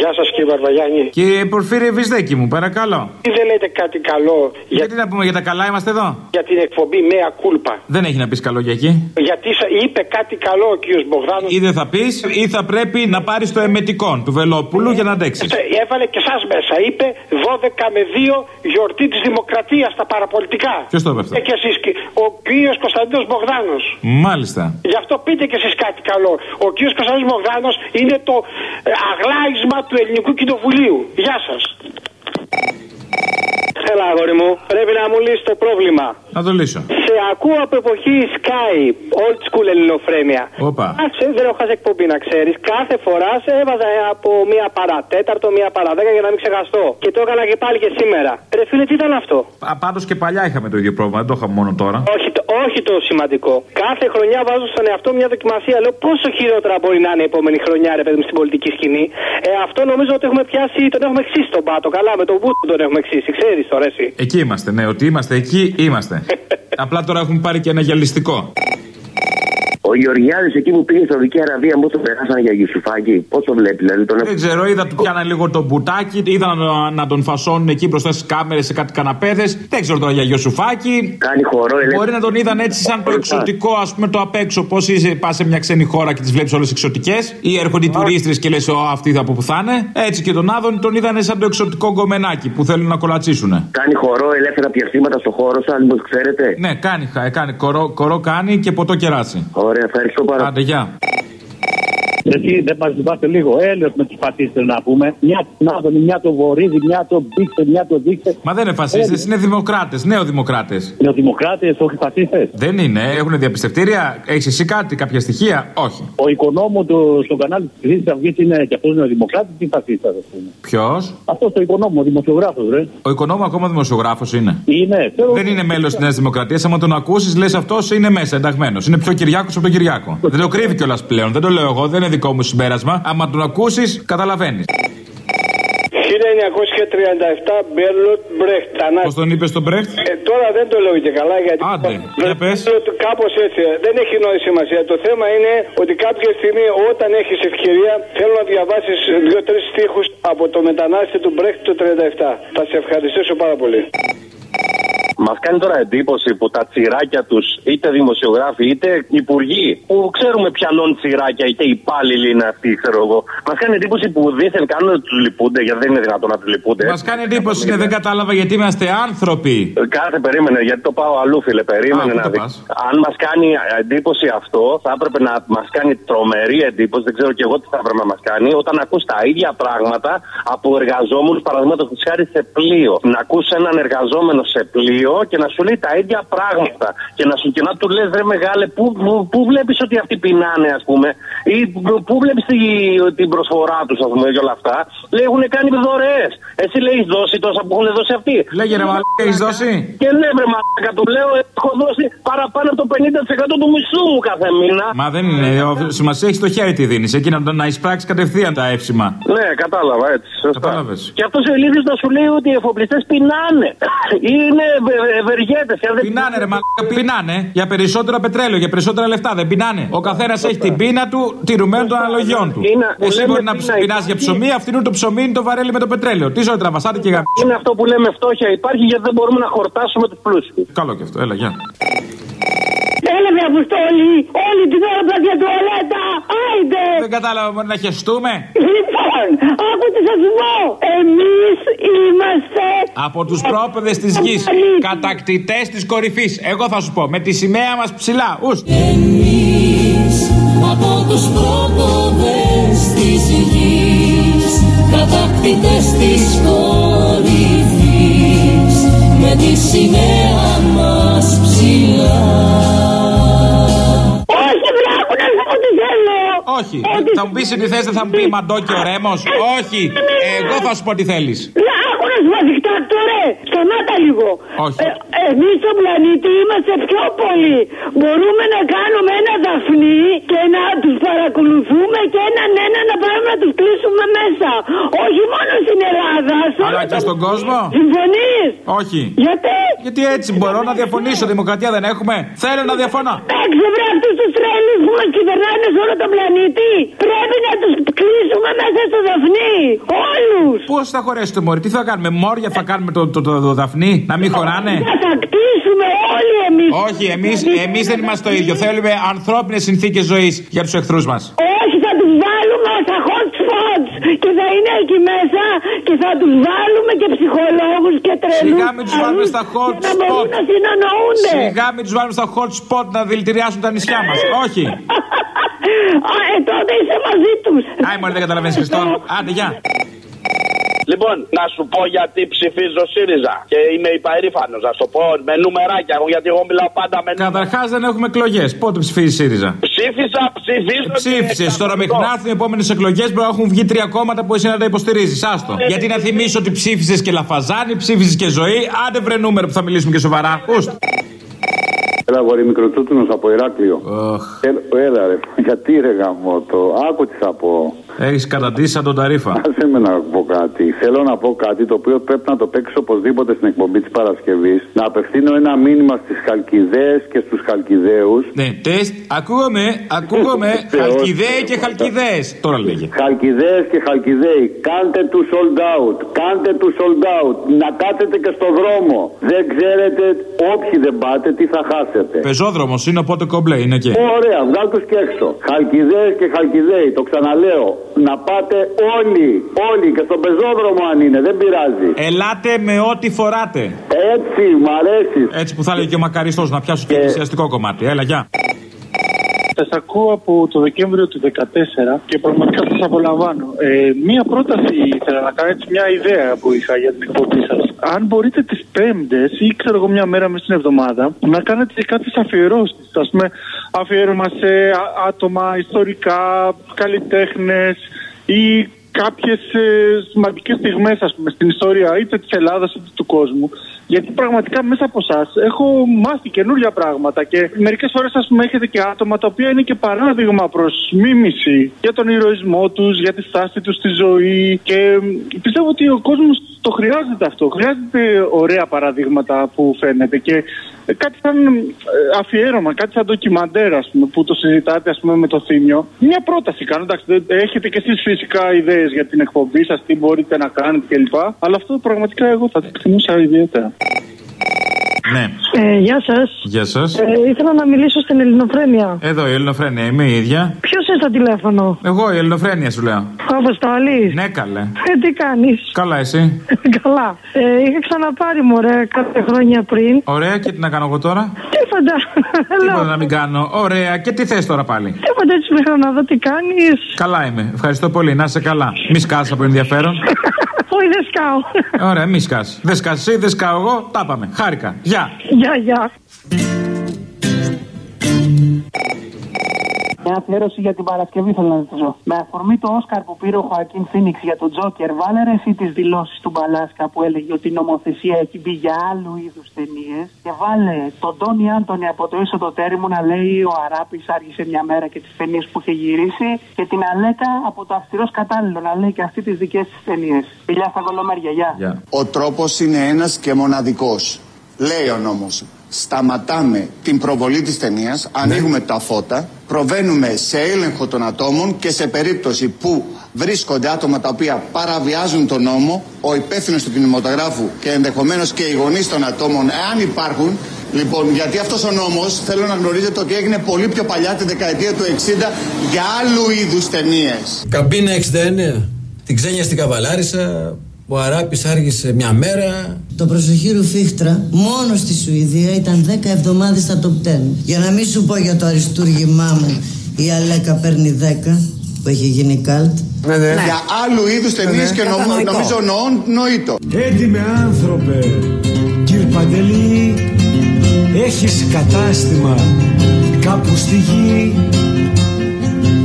Γεια σας κύριε Βαρβαγιάννη. Κύριε Πορφύριε Βυσδέκη μου, παρακαλώ. Τι δεν λέτε κάτι καλό για, Γιατί να πούμε για τα καλά είμαστε εδώ; για την εκπομπή Μέα Κούλπα. Δεν έχει να πεις καλό για εκεί. Γιατί σα- είπε κάτι καλό ο κύριος Μπογδάνος. Ή δεν θα πεις, ή θα πρέπει να πάρεις το εμετικό του Βελόπουλου για να αντέξεις. Έβαλε και εσάς μέσα. Είπε 12 με 2 γιορτή της Δημοκρατίας στα παραπολιτικά. Ποιος το είπε αυτό. Ε, και εσείς, και- ο κύριος Κωνσταντίνος Μπογδάνος. Μάλιστα. Γι' αυτό πείτε και εσείς κάτι καλό. Ο κύριος Κωνσταντίνος Μπογδάνος είναι το ε, αγλάισμα του ελληνικού κοινοβουλίου. Γεια σας. Έλα, αγόρι μου, πρέπει να μου λύσεις το πρόβλημα. Να το λύσω. Σε ακούω από εποχή Sky, old school ελληνοφρένεια. Όπα. Άξε, δεν έχω χάσει εκπομπή να ξέρεις. Κάθε φορά σε έβαζα από μία παρατέταρτο, μία παραδέκα για να μην ξεχαστώ. Και το έκανα και πάλι και σήμερα. Ρε φίλε, τι ήταν αυτό; Πάντως και παλιά είχαμε το ίδιο πρόβλημα, δεν το είχαμε μόνο τώρα. Όχι το, όχι το σημαντικό. Κάθε χρονιά βάζω στον εαυτό μου μια δοκιμασία. Λέω πόσο χειρότερα μπορεί να είναι η επόμενη χρονιά, ρε παιδί μου, στην πολιτική σκηνή. Ε, αυτό νομίζω ότι έχουμε πιάσει, τον έχουμε εξήσει τον πάτο. Καλά, με τον βούτο τον έχουμε εξήσει. Ξέρεις τώρα εσύ. Εκεί είμαστε, ναι, ότι είμαστε εκεί, είμαστε. Απλά τώρα έχουμε πάρει και ένα γυαλιστικό. Ο Γεωργιάδης εκεί που πήγε στη Σαουδική Αραβία, μου το περάσανε για Γιουσουφάκη. Πώς το βλέπει, δηλαδή τον Δεν ξέρω, είδα του πιάνα λίγο το μπουτάκι, είδα να, να τον φασώνουν εκεί μπροστά στις κάμερες σε κάτι καναπέδες. Δεν ξέρω τώρα για Γιωσουφάκη. Κάνει χορό, ελεύθερο. Μπορεί να τον είδαν έτσι σαν το εξωτικό, ας πούμε, το απ' έξω. Πώς είσαι, πας σε μια ξένη χώρα και τις βλέπεις όλες εξωτικές. Ή έρχονται οι τουρίστρες και λες, Ω, αυτοί από πού θα είναι. Έτσι και τον Άδων τον είδαν σαν το εξωτικό γκομενάκι που θέλουν να κολατσίσουν. Κάνει χορό, ελεύθερα πιαστήματα στο χώρο σας, μήπως ξέρετε. Ναι, κάνει, χα- κάνει κορό, κορό κάνει και ποτό κεράσι. Ωραία, ευχαριστώ πάρα Άντε, γεια. Εσύ δεν μας θυμάστε λίγο. Έλεος με του φασίστε να πούμε. Μια την Άδωνη, μια το Βορύδη, μια το Μπίξε, μια το Δίξε. Μα δεν είναι φασίστες, είναι δημοκράτες, νεοδημοκράτε. Νεοδημοκράτες, όχι φασίστες. Δεν είναι, έχουν διαπιστευτήρια. Έχεις εσύ κάτι, κάποια στοιχεία; Όχι. Ο οικονόμο του στο κανάλι της Χρυσής Αυγής είναι και αυτός νεοδημοκράτης ή φασίστας, ας πούμε. Ποιος; Αυτός το οικονόμο, ο δημοσιογράφος, ρε. Ο οικονόμο ακόμα δημοσιογράφος είναι. Είναι. Θέλω... Δεν είναι μέλος της Νέας Δημοκρατίας. Άμα τον ακούσεις, λες αυτός είναι μέσα ενταγμένος. Είναι πιο Κυριάκος από τον Κυριάκο. δεν το κρύβει κιόλας πλέον. Δεν το λέω εγώ, δεν είναι δικό μου συμπέρασμα. Άμα τον ακούσεις, καταλαβαίνεις. 1937 Μπέρλοτ Μπρέχτ. Πώς τον είπες στον Μπρέχτ; Ε, τώρα δεν το λέω και καλά γιατί. Άντε, για πες. Κάπως έτσι. Δεν έχει νόηση σημασία. Το θέμα είναι ότι κάποια στιγμή όταν έχεις ευκαιρία θέλω να διαβάσεις δύο-τρεις στίχους από το μετανάστη του Μπρέχτ το 37. Θα σε ευχαριστήσω πάρα πολύ. Μας κάνει τώρα εντύπωση που τα τσιράκια τους, είτε δημοσιογράφοι είτε υπουργοί, που ξέρουμε ποιανών τσιράκια είτε υπάλληλοι είναι αυτοί, ξέρω εγώ. Μας κάνει εντύπωση που δίθεν κάνουν ότι τους λυπούνται, γιατί δεν είναι δυνατόν να τους λυπούνται. Μας κάνει εντύπωση, ναι, δεν κατάλαβα γιατί είμαστε άνθρωποι. Κάθε περίμενε, γιατί το πάω αλλού, φίλε. Περίμενε Α, πού να το δεις. πας; Αν μας κάνει εντύπωση αυτό, θα έπρεπε να μας κάνει τρομερή εντύπωση. Δεν ξέρω και εγώ τι θα έπρεπε να μας κάνει. Όταν ακούς τα ίδια πράγματα από εργαζόμενους, παραδείγματος χάρη σε πλοίο. Να ακούς έναν εργαζόμενο σε πλοίο και να σου λέει τα ίδια πράγματα. Και να, σου, και να του λες, ρε μεγάλε, πού, πού, πού βλέπεις ότι αυτοί πεινάνε, ας πούμε; Ή πού- πού βλέπει την προσφορά τους, ας πούμε, και όλα αυτά; Λέει, έχουν κάνει δωρεές. Εσύ λέει, έχεις δώσει τόσα που έχουν δώσει αυτοί. Λέγε ρε μαλάκα, έχεις δώσει; Και ναι, βρε μαλάκα, του λέω, έχω δώσει παραπάνω από το 50% του μισθού μου κάθε μήνα. Μα δεν είναι. ο- Σημασία έχει το χέρι τι δίνεις. Εκεί να, να εισπράξεις κατευθείαν τα εύσημα. Ναι, κατάλαβα έτσι. Σωστά. Κατάλαβες. Και αυτός ο ηλίθιος να σου λέει ότι οι εφοπλιστές πεινάνε. Είναι ευεργέτες. Πεινάνε, ρε μαλάκα, πεινάνε. Για περισσότερο πετρέλαιο, για περισσότερα λεφτά. Δεν πεινάνε. Ο καθένας έχει την πείνα του τηρουμένου των αναλογιών του. Είναι- που Εσύ λέμε μπορεί να πείνα πεινάς για υπάρχει. ψωμί, αυτήν το ψωμί είναι το βαρέλι με το πετρέλαιο. Τι ζωή τραβασάτε και γαμ. Είναι αυτό που λέμε φτώχεια υπάρχει γιατί δεν μπορούμε να χορτάσουμε τους πλούσιους. Καλό και αυτό, έλα, γεια. Έλα με αποστόλη, όλη την ώρα πας για τουαλέτα, άιντε! Δεν κατάλαβα, μπορεί να χεστούμε. Λοιπόν, άκου τι θα σου πω. Εμείς είμαστε... Από τους πρόπεδες της γης, κατακτητές της κορυφής. Εγώ θα σου πω, με τη σημαία μας ψηλά. Ουστ. Εμείς από τους πρόποδες της γης κατακτητές της κορυφής Όχι. Θα μου πεις τι θες, δεν θα μου πει μαντόκι ο ρέμος. Όχι. Εγώ θα σου πω τι θέλεις. Άκου να σου πω δικτάτορε, σταμάτα λίγο. Όχι. Ε, εμείς στον πλανήτη είμαστε πιο πολλοί. Μπορούμε να κάνουμε ένα δαφνί και να τους παρακολουθούμε και έναν ένα να πάμε να τους κλείσουμε μέσα. Όχι μόνο στην Ελλάδα. σε Αλλά όλο και τον- στον κόσμο. Συμφωνείς; Όχι. Γιατί; Γιατί έτσι μπορώ να διαφωνήσω. Δημοκρατία δεν έχουμε. Θέλω να διαφωνώ. Έξω βρε αυτούς τους τρέλους που μας κυβερνάνε σε όλο τον πλανήτη. Πρέπει να τους κλείσουμε μέσα στο δαφνί. Όλους. Πώς θα χωρέσετε, Μωρή, τι θα κάνουμε, Μόρια θα κάνουμε το, το, το, το δαφνί, να μην χωράνε; Θα τα κτίσουμε όλοι εμείς. Όχι, εμείς εμείς δεν είμαστε το ίδιο. Θέλουμε ανθρώπινες συνθήκες ζωής για τους εχθρούς μας. Όχι, θα τους βάλουμε στα hot spots και θα είναι εκεί μέσα και θα τους βάλουμε και ψυχολόγους και τρελούς. Σιγά μην τους βάλουμε στα hot και να μπορούν spot. να συνεννοούνται. Σιγά μην τους βάλουμε στα hot spot να δηλητηριάσουν τα νησιά μας. Όχι. Α, ε, τότε είσαι μαζί τους. Άι, Μωρή, δεν καταλαβαίνει, Χριστό. Άντε, γεια. Λοιπόν, να σου πω γιατί ψηφίζω ΣΥΡΙΖΑ. Και είμαι υπερήφανο, να σου το πω με νουμεράκια. εγώ, Γιατί εγώ μιλάω πάντα με νούμερα. Καταρχά δεν έχουμε εκλογέ. Πότε ψηφίζει η ΣΥΡΙΖΑ. Ψήφισα, ψηφίζω. και Ψήφισε. Τώρα μέχρι να έρθουν οι επόμενε εκλογέ μπορεί να έχουν βγει τρία κόμματα που εσύ να τα υποστηρίζει. Άστο. Γιατί να θυμίσω ότι ψήφισε και Λαφαζάνη, ψήφισε και ζωή. Άντε βρε νούμερο που θα μιλήσουμε και σοβαρά. Ούστ. Έλα, αγόρι μικροτσούτσουνο από Ηράκλειο. Έλα, έλα, ρε. Γιατί ρε γαμό το. Άκου τι θα πω. Έχεις καταντήσει σαν τον Ταρίφα. Άσε με να πω κάτι. Θέλω να πω κάτι το οποίο πρέπει να το παίξει οπωσδήποτε στην εκπομπή της Παρασκευής. Να απευθύνω ένα μήνυμα στις Χαλκιδαίε και στους Χαλκιδαίου. Ναι, τεστ. Ακούγομαι, ακούγομαι. Χαλκιδαίοι και χαλκιδαίε. Τώρα λέγε. Χαλκιδαίε και Χαλκιδαίοι, κάντε του sold out. Κάντε του sold out. Να κάτσετε και στο δρόμο. Δεν ξέρετε, όποιοι δεν πάτε, τι θα χάσετε. Πεζόδρομος είναι οπότε κομπλέ, είναι εκεί. Ωραία, βγάλ τους και έξω. Χαλκιδαίε και Χαλκιδαίοι, το ξαναλέω. Να πάτε όλοι, όλοι και στον πεζόδρομο αν είναι, δεν πειράζει. Ελάτε με ό,τι φοράτε. Έτσι, μ' αρέσει. Έτσι που θα έλεγε και ο Μακαριστός να πιάσω και το ουσιαστικό κομμάτι. Έλα, γεια. Σα ακούω από το Δεκέμβριο του 2014 και πραγματικά σας απολαμβάνω. Ε, μία πρόταση ήθελα να κάνω, έτσι, μια ιδέα που είχα για την εκπομπή σας. Αν μπορείτε τις Πέμπτες ή ξέρω εγώ μια μέρα μέσα στην εβδομάδα να κάνετε κάποιες αφιερώσεις. Α πούμε, αφιέρωμα σε α- άτομα ιστορικά, καλλιτέχνες ή κάποιες ε, σημαντικέ στιγμές, ας πούμε, στην ιστορία είτε της Ελλάδας είτε του κόσμου. Γιατί πραγματικά μέσα από εσάς έχω μάθει καινούργια πράγματα και μερικές φορές, ας πούμε, έχετε και άτομα τα οποία είναι και παράδειγμα προς μίμηση για τον ηρωισμό τους, για τη στάση τους στη ζωή. Και μ, πιστεύω ότι ο κόσμος το χρειάζεται αυτό. Χρειάζεται ωραία παραδείγματα που φαίνεται. Και ε, κάτι σαν ε, αφιέρωμα, κάτι σαν ντοκιμαντέρ, ας πούμε, που το συζητάτε ας πούμε, με το θύμιο. Μια πρόταση κάνω. Εντάξει, δεν- έχετε και εσείς φυσικά ιδέες για την εκπομπή σας, τι μπορείτε να κάνετε κλπ. Αλλά αυτό πραγματικά εγώ θα το εκτιμούσα ιδιαίτερα. Ναι. Ε, γεια σας. Γεια σας. Ε, ήθελα να μιλήσω στην Ελληνοφρένεια. Εδώ η Ελληνοφρένεια, είμαι η ίδια. Ποιος είναι στο τηλέφωνο, Εγώ η Ελληνοφρένεια σου λέω. Ο Αποστολή. Ναι, καλέ. Ε, τι κάνεις; Καλά, εσύ; Καλά. Ε, είχα ξαναπάρει μωρέ κάποια χρόνια πριν. Ωραία, και τι να κάνω εγώ τώρα; Τίποτα. Τίποτα να μην κάνω. Ωραία, και τι θες τώρα πάλι; Τίποτα έτσι μέχρι να δω τι κάνεις. Καλά είμαι. Ευχαριστώ πολύ. Να είσαι καλά. Μη σκάσει από ενδιαφέρον. Όχι, δεν σκάω. Ωραία, μη σκάσει. Δεν σκάσει εσύ, δεν σκάω εγώ. Τα πάμε. Χάρηκα. Γεια. Γεια, γεια. Μια αφιέρωση για την Παρασκευή θέλω να ζητήσω. Με αφορμή το Όσκαρ που πήρε ο Χωακίν Φίνιξ για τον Τζόκερ, βάλε ρε εσύ τις δηλώσεις του Μπαλάσκα που έλεγε ότι η νομοθεσία έχει μπει για άλλου είδους ταινίες. Και βάλε τον Τόνι Άντωνη από το ίσο το τέρι να λέει ο Αράπης άργησε μια μέρα και τις ταινίες που είχε γυρίσει. Και την Αλέκα από το αυστηρός κατάλληλο να λέει και αυτή τις δικές της ταινίες. Φιλιά στα κολομέρια, γεια. Ο τρόπος είναι ένας και μοναδικός. Λέει ο νόμος. Σταματάμε την προβολή της ταινίας, ανοίγουμε τα φώτα, προβαίνουμε σε έλεγχο των ατόμων και σε περίπτωση που βρίσκονται άτομα τα οποία παραβιάζουν τον νόμο, ο υπεύθυνος του κινηματογράφου και ενδεχομένως και οι γονείς των ατόμων, εάν υπάρχουν, Λοιπόν, γιατί αυτός ο νόμος θέλω να γνωρίζετε ότι έγινε πολύ πιο παλιά τη δεκαετία του 60 για άλλου είδους ταινίες. Καμπίνα 69. Την ξένια στην Καβαλάρισα. Ο Αράπης άργησε μια μέρα. Το προσοχή ρουφίχτρα μόνος στη Σουηδία ήταν 10 εβδομάδες στα top 10. Για να μην σου πω για το αριστούργημά μου, η Αλέκα παίρνει 10, που έχει γίνει καλτ. Για άλλου είδους ταινίες και νομ, νομίζω νοών νοήτο. Έτοιμε άνθρωπε, κύρ Παντελή, έχεις κατάστημα κάπου στη γη.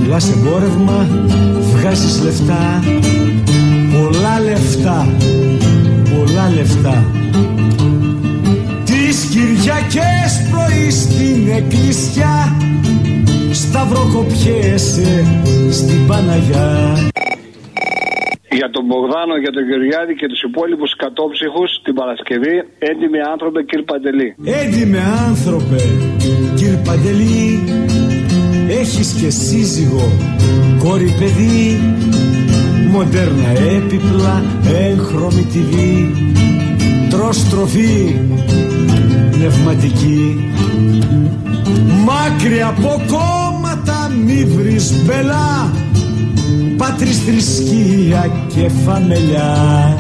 Πουλάς εμπόρευμα, βγάζεις λεφτά, πολλά λεφτά, πολλά λεφτά. Τις Κυριακές πρωί στην εκκλησιά, σταυροκοπιέσαι στην Παναγιά. Για τον Μπογδάνο, για τον Γεωργιάδη και τους υπόλοιπους κατόψυχους την Παρασκευή, έντιμοι άνθρωπε, κύριε Παντελή. Έντιμε άνθρωπε, κύριε Παντελή, έχεις και σύζυγο, κόρη παιδί, μοντέρνα έπιπλα, έγχρωμη TV, τρως τροφή, πνευματική, μάκρυ από κόμματα μη βρεις μπελά, πάτρις θρησκεία και φαμελιά.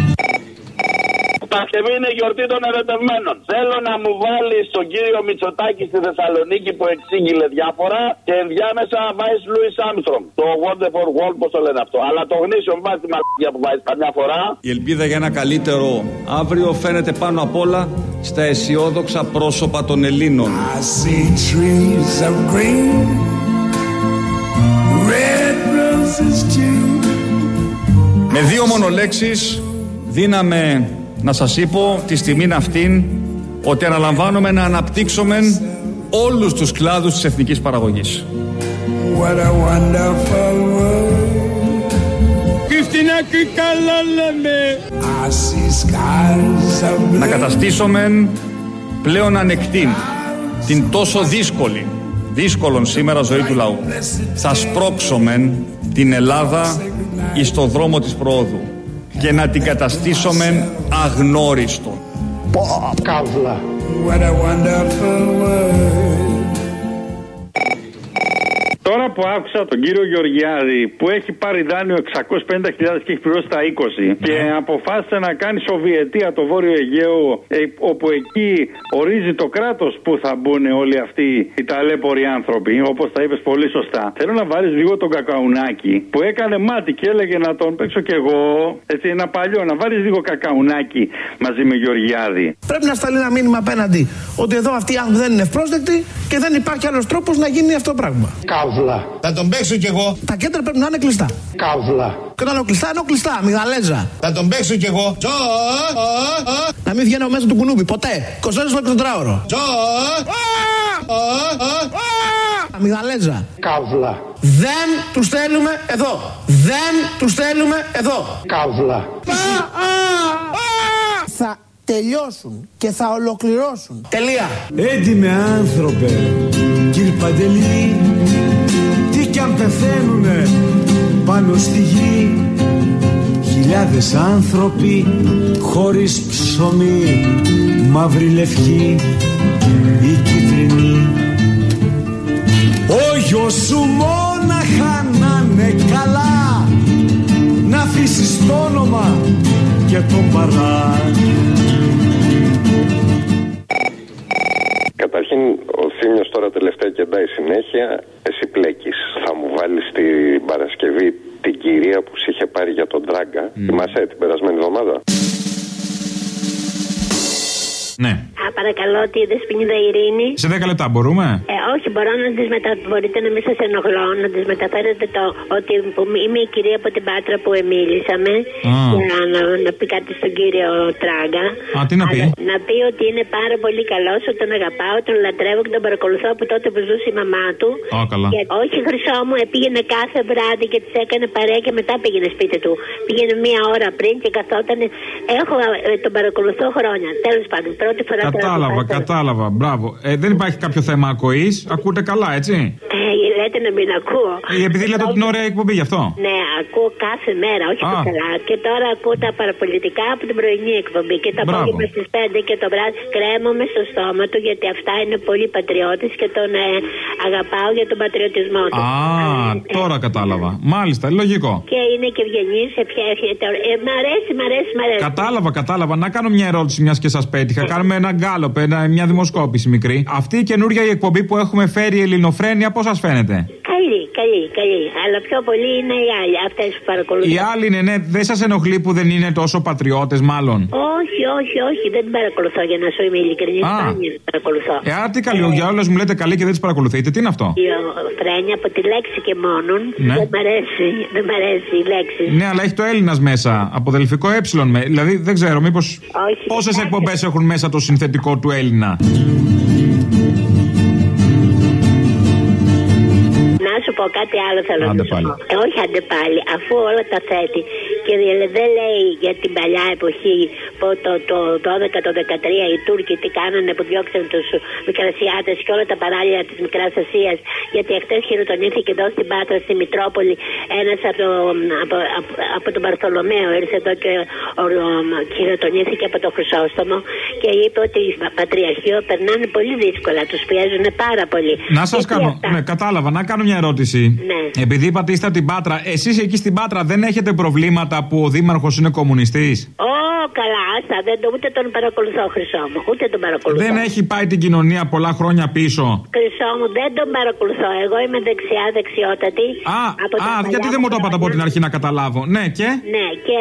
Παρασκευή είναι η γιορτή των ερωτευμένων. Θέλω να μου βάλεις τον κύριο Μητσοτάκη στη Θεσσαλονίκη που εξήγηλε διάφορα και ενδιάμεσα να βάζει Λούι Άμστρομ. Το Wonderful World, πώς το λένε αυτό. Αλλά το γνήσιο, μην βάζει τη μαλακία που βάζεις καμιά φορά. Η ελπίδα για ένα καλύτερο αύριο φαίνεται πάνω απ' όλα στα αισιόδοξα πρόσωπα των Ελλήνων. I see trees of green, red roses too. Με δύο μόνο λέξεις δίναμε να σας είπω τη στιγμή αυτήν ότι αναλαμβάνουμε να αναπτύξουμε όλους τους κλάδους της εθνικής παραγωγής. What a wonderful world. Και στην άκρη καλά λέμε. I see skies of Να blue. καταστήσουμε πλέον ανεκτήν την τόσο δύσκολη, δύσκολον σήμερα ζωή του λαού. Θα σπρώξουμε την Ελλάδα εις το δρόμο της προόδου και να την καταστήσουμε αγνώριστο. Καύλα. What a wonderful world. Τώρα που άκουσα τον κύριο Γεωργιάδη που έχει πάρει δάνειο 650.000 και έχει πληρώσει τα 20 και αποφάσισε να κάνει Σοβιετία το Βόρειο Αιγαίο ε, όπου εκεί ορίζει το κράτος που θα μπουν όλοι αυτοί οι ταλέποροι άνθρωποι όπως τα είπες πολύ σωστά. Θέλω να βάλεις λίγο τον κακαουνάκι που έκανε μάτι και έλεγε να τον παίξω κι εγώ έτσι ένα παλιό να βάλεις λίγο κακαουνάκι μαζί με Γεωργιάδη. Πρέπει να σταλεί ένα μήνυμα απέναντι ότι εδώ αυτοί οι άνθρωποι δεν είναι ευπρόσδεκτοι και δεν υπάρχει άλλος τρόπος να γίνει αυτό το πράγμα. Καύλα. Θα τον παίξω κι εγώ. Τα κέντρα πρέπει να είναι κλειστά. Καύλα. Και όταν είναι κλειστά, είναι κλειστά. Μιγδαλέζα. Θα τον παίξω κι εγώ. Τζο, α, α, α. Να μην βγαίνω μέσα του κουνούμπι. Ποτέ. 24 ώρε το τετράωρο. Τζο, α, α, α, α. Αμυγδαλέζα. Καύλα. Δεν τους θέλουμε εδώ. Δεν τους θέλουμε εδώ. Καύλα. Θα τελειώσουν και θα ολοκληρώσουν. Τελεία. Έντιμε άνθρωπε, κύριε Παντελή, τι κι αν πεθαίνουνε πάνω στη γη. Χιλιάδες άνθρωποι χωρίς ψωμί, μαύρη λευκή ή κίτρινη. Ο γιος σου μόναχα να είναι καλά να αφήσεις το όνομα και τον παρά τώρα τελευταία κεντάει συνέχεια. Εσύ πλέκεις. Θα μου βάλεις την Παρασκευή την κυρία που σε είχε πάρει για τον Τράγκα. Θυμάσαι την περασμένη εβδομάδα; Ναι. Α, παρακαλώ, τη δεσποινίδα Ειρήνη. Σε 10 λεπτά μπορούμε; Ε, όχι, μπορώ να τις μετα... Μπορείτε να μην σας ενοχλώ, να τις μεταφέρετε το ότι που είμαι η κυρία από την Πάτρα που εμίλησαμε. Α. Για να, να πει κάτι στον κύριο Τράγκα. Α, τι να πει; Αλλά να πει ότι είναι πάρα πολύ καλός, ότι τον αγαπάω, τον λατρεύω και τον παρακολουθώ από τότε που ζούσε η μαμά του. Α, καλά. Και όχι χρυσό μου, ε, πήγαινε κάθε βράδυ και τη έκανε παρέα και μετά πήγαινε σπίτι του. Πήγαινε μία ώρα πριν και καθόταν. Έχω, ε, τον παρακολουθώ χρόνια. Τέλος πάντων, πρώτη φορά τον Κατάλαβα, άκουσα. κατάλαβα. Μπράβο. Ε, δεν υπάρχει κάποιο θέμα ακοής. Ακούτε καλά, έτσι; Ε, λέτε να μην ακούω. Ε, επειδή λέτε ότι είναι ωραία εκπομπή γι' αυτό. Ναι, ακούω κάθε μέρα, όχι Α. το καλά. Και τώρα ακούω τα παραπολιτικά από την πρωινή εκπομπή. Και τα Μπράβο. απόγευμα στις 5 και το βράδυ κρέμομαι στο στόμα του γιατί αυτά είναι πολύ πατριώτη και τον ε, αγαπάω για τον πατριωτισμό του. Α, τώρα κατάλαβα. Μάλιστα, λογικό. Και είναι και ευγενής, ευχαριστώ. Ε, μ' αρέσει, μ' αρέσει, μ' αρέσει. Κατάλαβα, κατάλαβα. Να κάνω μια ερώτηση, μιας και σας πέτυχα. Κάνουμε ένα γκάλοπ, ένα- μια δημοσκόπηση μικρή. Αυτή η καινούργια η εκπομπή που έχουμε φέρει η Ελληνοφρένεια, πώς σας φαίνεται; Καλή, καλή, καλή. Αλλά πιο πολύ είναι οι άλλοι, αυτές που παρακολουθούν. Οι άλλοι είναι, ναι, δεν σας ενοχλεί που δεν είναι τόσο πατριώτες, μάλλον; Όχι, όχι, όχι, δεν την παρακολουθώ για να σου είμαι ειλικρινή. Α. Σπάνια την παρακολουθώ. Ε, άρα τι καλή, για όλε μου λέτε καλή και δεν τις παρακολουθείτε. Τι είναι αυτό; Η φρένια από τη λέξη και μόνον. Ναι. Δεν μ' αρέσει, δεν μ' αρέσει η λέξη. Ναι, αλλά έχει το Έλληνας μέσα. Από δελφικό ε. με- Δηλαδή δεν ξέρω, μήπως. Όχι, Πόσες εκπομπές έχουν μέσα το συνθετικό του Έλληνα; Να σου πω κάτι άλλο θέλω Άντε να σου πάλι. πω. Ε, όχι άντε πάλι, αφού όλα τα θέτει. Και δηλαδή δεν λέει για την παλιά εποχή που το, το 12, το 13 οι Τούρκοι τι κάνανε που διώξαν τους Μικρασιάτες και όλα τα παράλια της Μικρά Ασία. Γιατί εχθές χειροτονήθηκε εδώ στην Πάτρα, στη Μητρόπολη, ένας από, το, από, από, από τον Παρθολομαίο. Ήρθε εδώ και ο, ο, χειροτονήθηκε από το Χρυσόστομο και είπε ότι οι Πατριαρχείο περνάνε πολύ δύσκολα. Τους πιέζουν πάρα πολύ. Να σας Και τι κάνω. αυτά. Ναι, κατάλαβα. Να κάνω μια ερώτηση. Ναι. Επειδή είπατε είστε από την Πάτρα, εσείς εκεί στην Πάτρα δεν έχετε προβλήματα που ο Δήμαρχος είναι κομμουνιστής; Ω, καλά, άστα, δεν το, ούτε τον παρακολουθώ, Χρυσό μου. Ούτε τον παρακολουθώ. Δεν έχει πάει την κοινωνία πολλά χρόνια πίσω; Χρυσό μου, δεν τον παρακολουθώ. Εγώ είμαι δεξιά, δεξιότατη. Α, από τα α παλιά γιατί δεν μου το είπατε από την αρχή να καταλάβω. Ναι, και; Ναι, και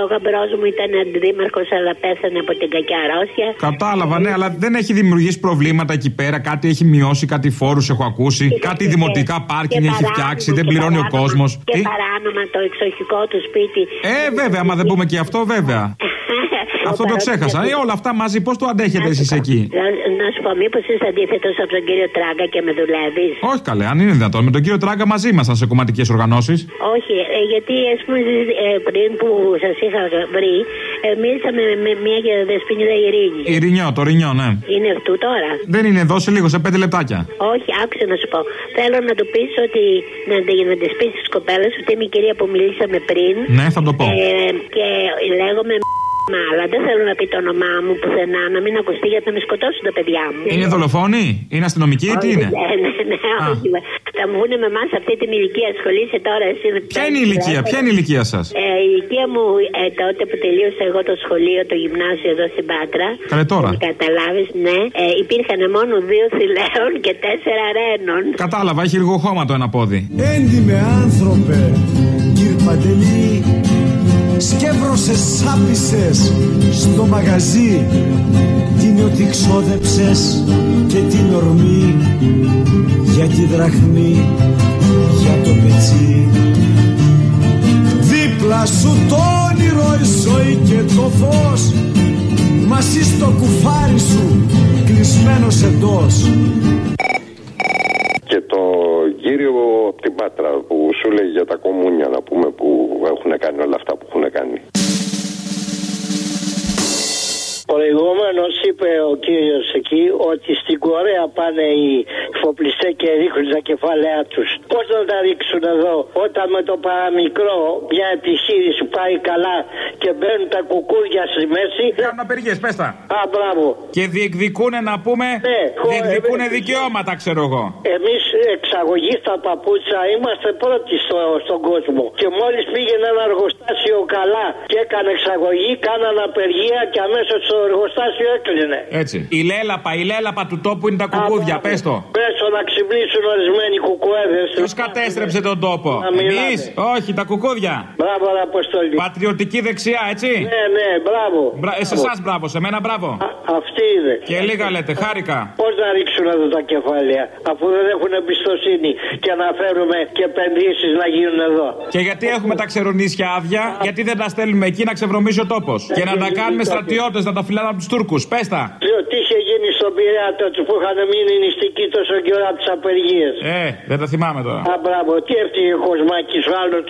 ο γαμπρός μου ήταν αντιδήμαρχος, αλλά πέθανε από την κακιά αρρώστια. Κατάλαβα, ναι, αλλά δεν έχει δημιουργήσει προβλήματα εκεί πέρα. Κάτι έχει μειώσει, κάτι φόρους έχω ακούσει. Κάτι δημοτικά πάρκινγκ έχει παράνομα, φτιάξει, δεν και πληρώνει ο παράνομα, κόσμος. Και παράνομα το εξοχικό του σπίτι. Ε, βέβαια, άμα δεν πούμε και αυτό, βέβαια. Αυτό το ξέχασα. Ε, όλα αυτά μαζί, πώς το αντέχετε εσείς εκεί; Να, να σου πω, μήπως είσαι αντίθετος από τον κύριο Τράγκα και με δουλεύεις; Όχι καλέ, αν είναι δυνατόν. Με τον κύριο Τράγκα μαζί ήμασταν σε κομματικές οργανώσεις. Όχι, ε, γιατί ας πούμε ε, πριν που σας είχα βρει, ε, μίλησα με, με μια δεσποινίδα Ειρήνη. Ειρηνιό, το Ρινιό, ναι. Είναι αυτού τώρα. Δεν είναι εδώ σε λίγο, σε πέντε λεπτάκια. Όχι, άκουσα να σου πω. Θέλω να του πεις ότι. Να, να της πεις στις κοπέλες ότι είμαι η κυρία που μιλήσαμε πριν. Ναι, θα το πω. Ε, και λέγομαι Μα, αλλά δεν θέλω να πει το όνομά μου πουθενά, να μην ακουστεί γιατί να με σκοτώσουν τα παιδιά μου. Είναι δολοφόνοι, είναι αστυνομικοί ή τι είναι; Ναι, ναι, ναι, όχι. Θα μου πούνε με εμάς αυτή την ηλικία ασχολείσαι τώρα εσύ με Ποια είναι η ηλικία, ποια είναι η ηλικία σας; Ε, η ηλικία μου ε, τότε που τελείωσα εγώ το σχολείο, το γυμνάσιο εδώ στην Πάτρα. Καλέ τώρα. Καταλάβεις, ναι. Ε, υπήρχαν μόνο δύο θηλαίων και τέσσερα ρένων. Κατάλαβα, έχει χώμα το ένα πόδι. Έντιμε άνθρωπε, κύριε Παντελή, σκεύρωσες σάπισες στο μαγαζί την ότι ξόδεψες και την ορμή για τη δραχμή, για το πετσί. Δίπλα σου το όνειρο, η ζωή και το φως μαζί στο κουφάρι σου κλεισμένος εντός. Και το κύριο από την Πάτρα που σου λέει για τα κομμούνια να πούμε που έχουν κάνει όλα αυτά που έχουν κάνει. Προηγουμένω είπε ο κύριος εκεί ότι στην Κορέα πάνε οι φοπλιστέ και ρίχνουν τα κεφάλαια τους. Πώς να τα ρίξουν εδώ, όταν με το παραμικρό μια επιχείρηση πάει καλά και μπαίνουν τα κουκούρια στη μέση. Κάνουν απεργίες, πες τα. Α, μπράβο. Και διεκδικούν να πούμε. Ναι, διεκδικούν δικαιώματα, ξέρω εγώ. Εμείς εξαγωγή στα παπούτσα είμαστε πρώτοι στο, στον κόσμο. Και μόλις πήγαινε ένα εργοστάσιο καλά και έκανε εξαγωγή, κάνανε απεργία και αμέσως το εργοστάσιο έκλεινε. Έτσι. Η λέλαπα, η λέλαπα του τόπου είναι τα κουκούδια, πες το. Πέσω να ξυπνήσουν ορισμένοι κουκουέδες. Ποιος κατέστρεψε τον τόπο; Να μιλάνε. Εμείς, όχι, τα κουκούδια. Μπράβο, ρε Αποστολή. Πατριωτική δεξιά, έτσι; Ναι, ναι, μπράβο. Μπρα... Ε, σε εσάς μπράβο, σε μένα μπράβο. Αυτή είναι. Και λίγα λέτε, χάρηκα. Πώς να ρίξουν εδώ τα κεφάλαια, αφού δεν έχουν εμπιστοσύνη και να φέρουμε και επενδύσεις να γίνουν εδώ. Και γιατί έχουμε τα ξερονίσια άδεια, γιατί δεν τα στέλνουμε εκεί να ξεβρωμίσει ο τόπος. Και να τα κάνουμε στρατιώτες, να τα φυλάνε από τους Τούρκους. Πες τα. Τι είχε γίνει στον Πειραιά τότε που είχαν μείνει νηστικοί τόσο καιρό από τις απεργίες; Ε, δεν τα θυμάμαι τώρα. Α, μπράβο, τι έφτιαξε ο Κοσμάκη άλλος,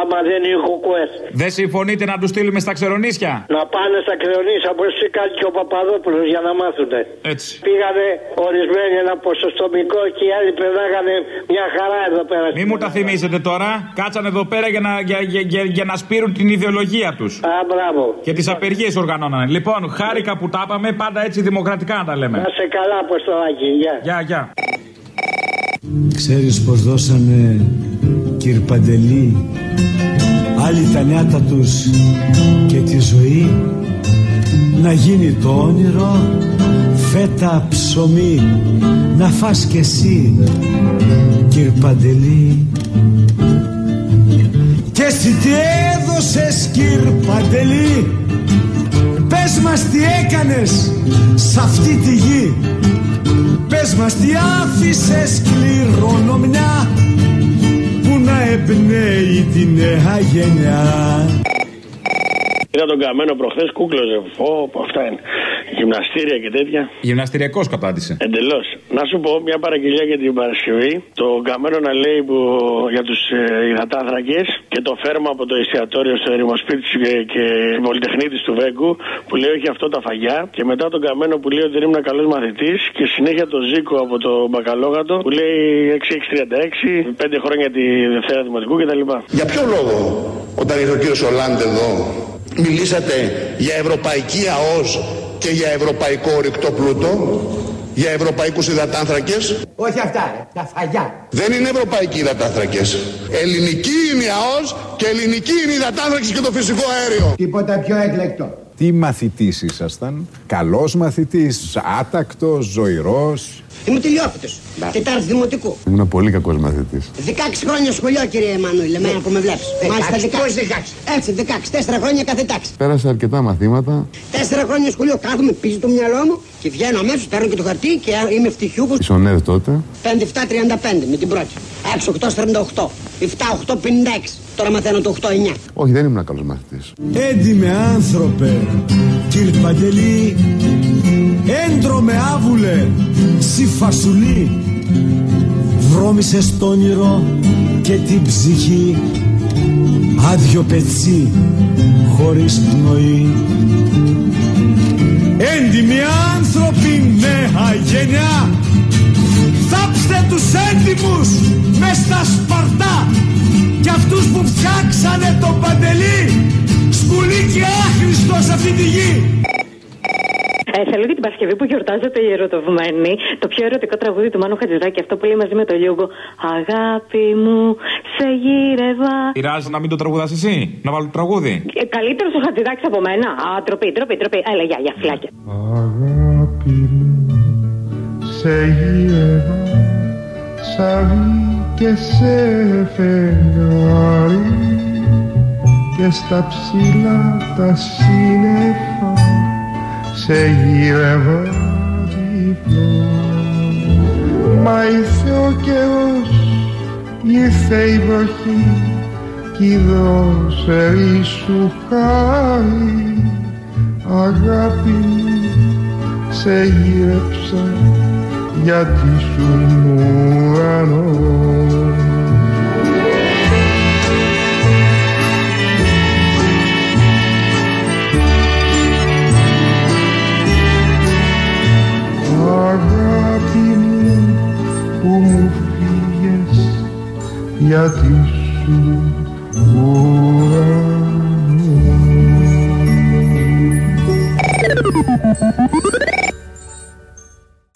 άμα δεν είναι ο Κουκουές; Δεν συμφωνείτε να τους στείλουμε στα ξερονίσια; Να πάνε στα κρεονίσια όπω κάνει και ο Παπαδόπουλος για να μάθουνε. Έτσι. Πήγανε ορισμένοι ένα ποσοστό μικρό και οι άλλοι περνάγανε μια χαρά εδώ πέρα. Μη μου τα θυμίζετε τώρα. Κάτσαν εδώ πέρα για να, για, για, για, για να σπείρουν την ιδεολογία τους. Α, μπράβο. Και τις απεργίες οργανώνανε. Λοιπόν, χάρηκα που τα είπαμε πάντα έτσι δημοκρατικά να τα λέμε. Να σε καλά, Αποστολάκη. Γεια. Γεια, γεια. Ξέρεις πως δώσανε κύρ Παντελή; Άλλοι τα νιάτα τους και τη ζωή να γίνει το όνειρο φέτα ψωμί να φας κι εσύ κύρ Παντελή και εσύ τι έδωσες κύρ Παντελή; Πες μας τι έκανες σ' αυτή τη γη Πες μας τι άφησες κληρονομιά Που να εμπνέει τη νέα γενιά Είδα τον καμένο προχθές, κούκλοζε. Πω, πω, αυτά είναι. Γυμναστήρια και τέτοια. Γυμναστηριακός κατάντησε. Εντελώς. Να σου πω μια παραγγελία για την Παρασκευή. Το καμένο να λέει που, για τους ε, υδατάνθρακες και το φέρμα από το εστιατόριο στο ερημοσπίτι και, και πολυτεχνίτης του Βέγκου που λέει όχι αυτό τα φαγιά. Και μετά τον καμένο που λέει ότι δεν ήμουν καλός μαθητής. Και συνέχεια το Ζήκο από το Μπακαλόγατο που λέει 6-6-36, 5 χρόνια τη Δευτέρα Δημοτικού κτλ. Για ποιο λόγο όταν ήρθε ο κύριος Ολάντ εδώ μιλήσατε για ευρωπαϊκή ΑΟΣ και για ευρωπαϊκό ορυκτό πλούτο, για ευρωπαϊκούς υδατάνθρακες. Όχι αυτά, ρε, τα φαγιά. Δεν είναι ευρωπαϊκοί υδατάνθρακες. Ελληνική είναι η ΑΟΣ και ελληνική είναι η υδατάνθρακες και το φυσικό αέριο. Τίποτα πιο έκλεκτο. Τι μαθητής ήσασταν, καλός μαθητής, άτακτος, ζωηρός; Είμαι τελειόπιτο. Τετάρτη δημοτικού. Ήμουν πολύ κακός μαθητής. 16 χρόνια σχολείο, κύριε Εμμανουήλ, εμένα που με βλέπεις. Μάλιστα 16. Έτσι, 16. 4 χρόνια κάθε τάξη. Πέρασα αρκετά μαθήματα. 4 χρόνια σχολείο κάθομαι πίσω το μυαλό μου και βγαίνω αμέσως, παίρνω και το χαρτί και είμαι ευτυχιούχο. Ισονέδ τότε. 57-35 με την πρώτη. 6-8-48. 7-8-56. Τώρα μαθαίνω το 8-9. Όχι, δεν ήμουν καλός μαθητής. Έντιμε άνθρωπε, κύριε Παντελή, έντρομε άβουλε, σι φασουλή, βρώμησες το όνειρο και την ψυχή, άδειο πετσί, χωρίς πνοή. Έντιμοι άνθρωποι, νέα γενιά, θάψτε τους έντιμους μες στα σπαρτά και αυτούς που φτιάξανε το παντελή σκουλί και άχρηστος σε αυτή τη γη. Ε, θέλω για την Παρασκευή που γιορτάζεται η ερωτευμένη, το πιο ερωτικό τραγούδι του Μάνου Χατζηδάκη, αυτό που λέει μαζί με το Λιούγκο. Αγάπη μου, σε γύρευα. Πειράζει να μην το τραγουδάς εσύ, να βάλω το τραγούδι. Ε, Καλύτερο ο Χατζηδάκης από μένα. Α, τροπή, τροπή, τροπή. Έλα, γεια, γεια, φυλάκια. Αγάπη μου, σε γύρευα σαν και σε φεγγάρι και στα ψηλά τα σύννεφα σε γύρευα διπλό. Μα ήρθε ο καιρός, ήρθε η βροχή κι δώσε σου χάρη. Αγάπη μου σε γύρεψα γιατί σου ουρανός Αγάπη μου που μου φύγες γιατί σου ουρανός